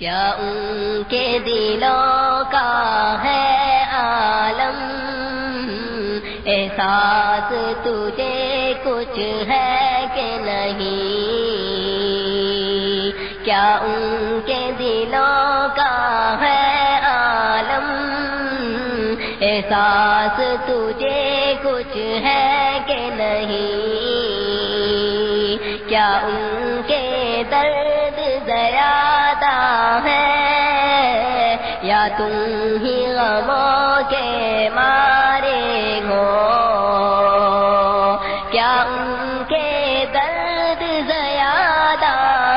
کیا ان کے دلوں کا ہے عالم؟ احساس تجھے کچھ ہے کہ نہیں؟ کیا ان کے دلوں کا ہے عالم؟ احساس تجھے کچھ ہے ہے۔ یا تم ہی غموں کے مارے ہو۔ کیا ان کے درد زیادہ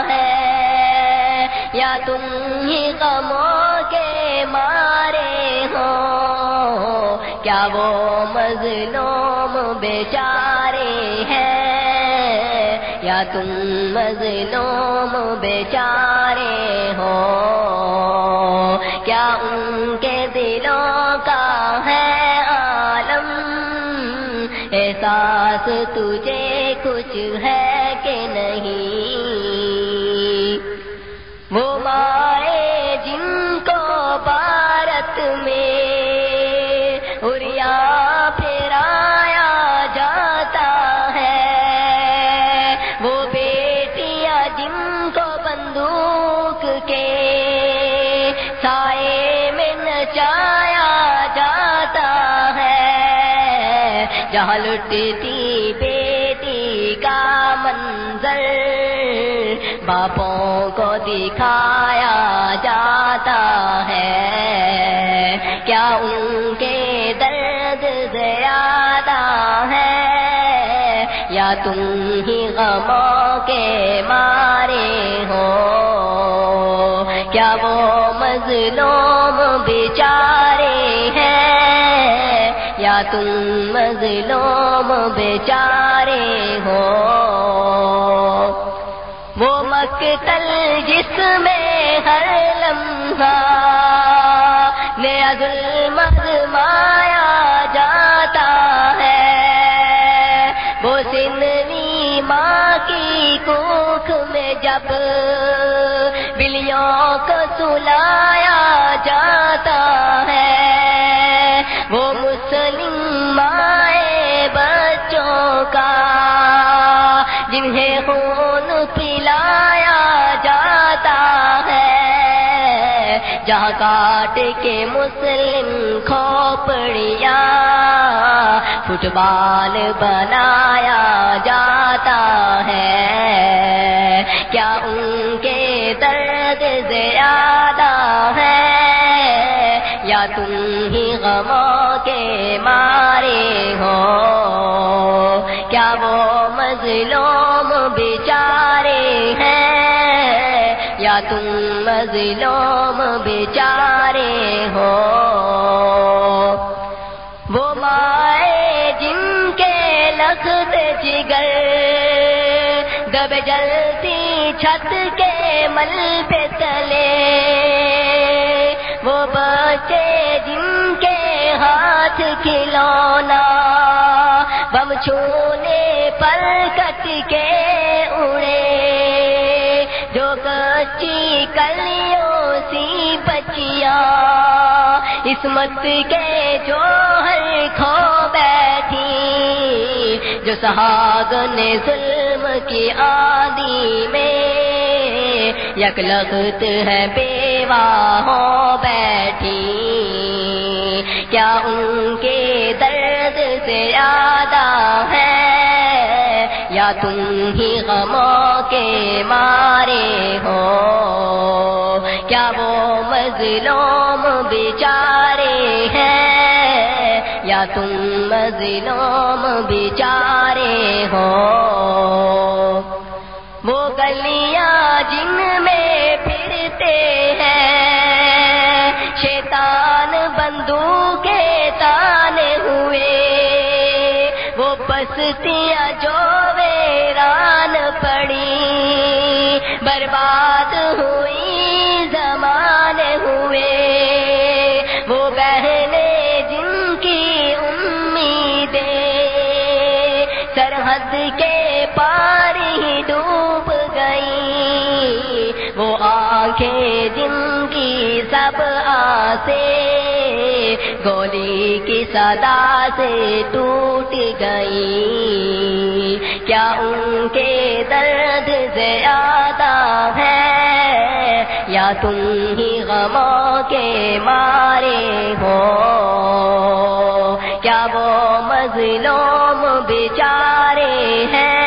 ہے؟ یا تم ہی غموں کے مارے ہو۔ کیا وہ مظلوم بیچارے ہیں؟ تم مظلوم بیچارے ہو۔ کیا ان کے دلوں کا ہے عالم؟ احساس تجھے کچھ ہے کہ نہیں؟ جہاں بیٹی کا منظر باپوں کو دکھایا جاتا ہے۔ کیا ان کے درد زیادہ ہے؟ یا تم ہی غموں کے مارے ہو؟ کیا وہ مظلوم بیچارے ہیں؟ تم مظلوم بیچارے ہو؟ وہ مقتل جس میں ہر لمحہ نیا ظلم مایا جاتا ہے۔ وہ سنوی ماں کی کوکھ میں جب بلیوں کو سلایا جاتا ہے جنہیں خون پلایا جاتا ہے، جہاں کاٹ کے مسلم کھوپڑیاں فٹ بال بنایا جاتا ہے۔ کیا ان کے درد زیادہ ہے؟ یا تم ہی غموں کے مارے ہو؟ مظلوم بیچارے ہیں یا تم مظلوم بیچارے ہو وہ مائے جن کے لخت جگر دب جلتی چھت کے مل پہ تلے وہ بچے جن کے ہاتھ کھلونا، بم چھونے پر کٹ کے اڑے۔ جو کچی کلیوں سی بچیاں اسمت کے جو ہر کھو بیٹھی۔ جو سہاگ نے ظلم کی آدی میں، یک لخت ہے بیوہ ہو بیٹھی۔ کیا ان کے درد سے یادہ ہے؟ یا تم ہی غموں کے مارے ہو؟ کیا وہ مظلوم بیچارے ہیں؟ یا تم مظلوم بیچارے ہو؟ بستیاں جو ویران پڑی برباد ہوئی زمان ہوئے وہ بہنیں جن کی امیدیں سرحد کے پاس آنکھیں جن کی سب آسے، گولی کی صدا سے ٹوٹ گئی۔ کیا ان کے درد زیادہ ہے؟ یا تم ہی غموں کے مارے ہو؟ کیا وہ مظلوم بیچارے ہیں؟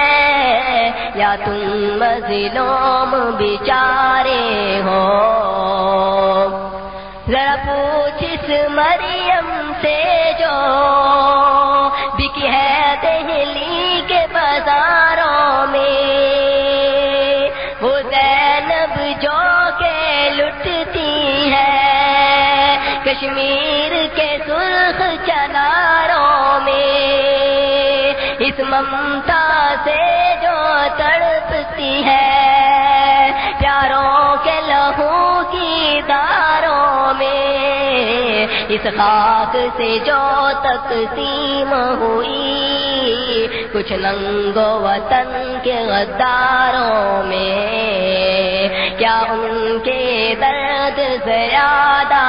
تم مظلوم بیچارے ہو۔ ذرا پوچھ اس مریم سے جو بکی ہے دہلی کے بازاروں میں، وہ زینب جو کے لٹتی ہے، کشمیر کے سرخ چناروں میں اس ممتا سے جو تڑپتی ہے، پیاروں کے لہو کی داروں میں، اس خاک سے جو تقسیم ہوئی، کچھ ننگو وطن کے غداروں میں، کیا ان کے درد زیادہ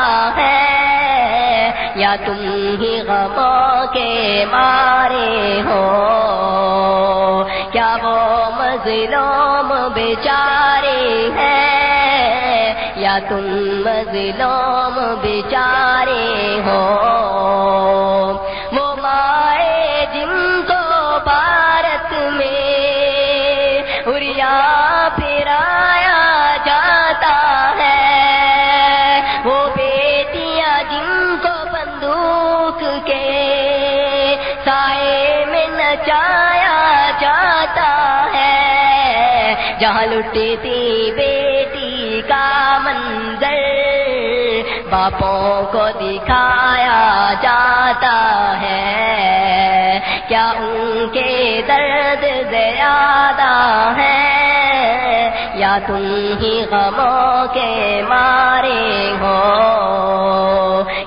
یا تم ہی غموں کے مارے ہو؟ کیا وہ مظلوم بیچارے ہیں؟ یا تم مظلوم بیچارے ہو؟ بندوق کے سائے میں نچایا جاتا ہے۔ جہاں لٹی تھی بیٹی کا منظر باپوں کو دکھایا جاتا ہے۔ کیا ان کے درد زیادہ ہے یا تم ہی غموں کے مارے ہو؟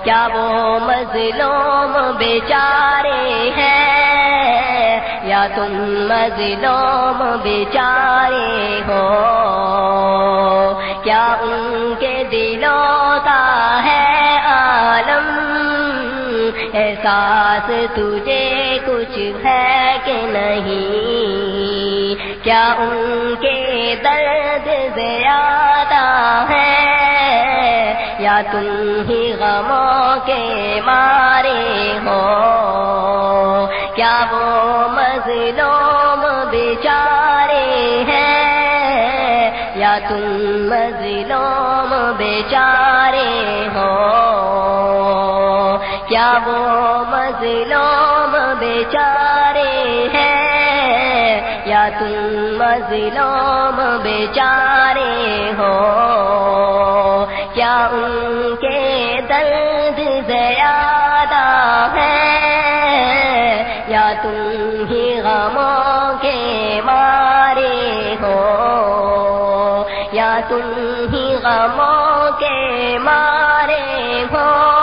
کیا وہ مظلوم بیچارے ہیں؟ یا تم مظلوم بیچارے ہو؟ کیا ان کے دلوں کا ہے عالم؟ احساس تجھے کچھ ہے کہ نہیں؟ کیا ان کے درد زیادہ ہے یا تم ہی غموں کے مارے ہو؟ کیا وہ مظلوم بیچارے ہیں؟ یا تم مظلوم بیچارے ہو؟ کیا وہ مظلوم بیچارے ہیں؟ یا تم مظلوم بیچارے ہو؟ ان کے درد زیادہ ہے یا تم ہی غموں کے مارے ہو۔ یا تم ہی غموں کے مارے ہو۔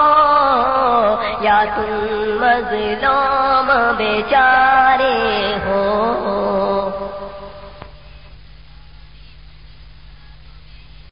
یا تم مظلوم بیچارے ہو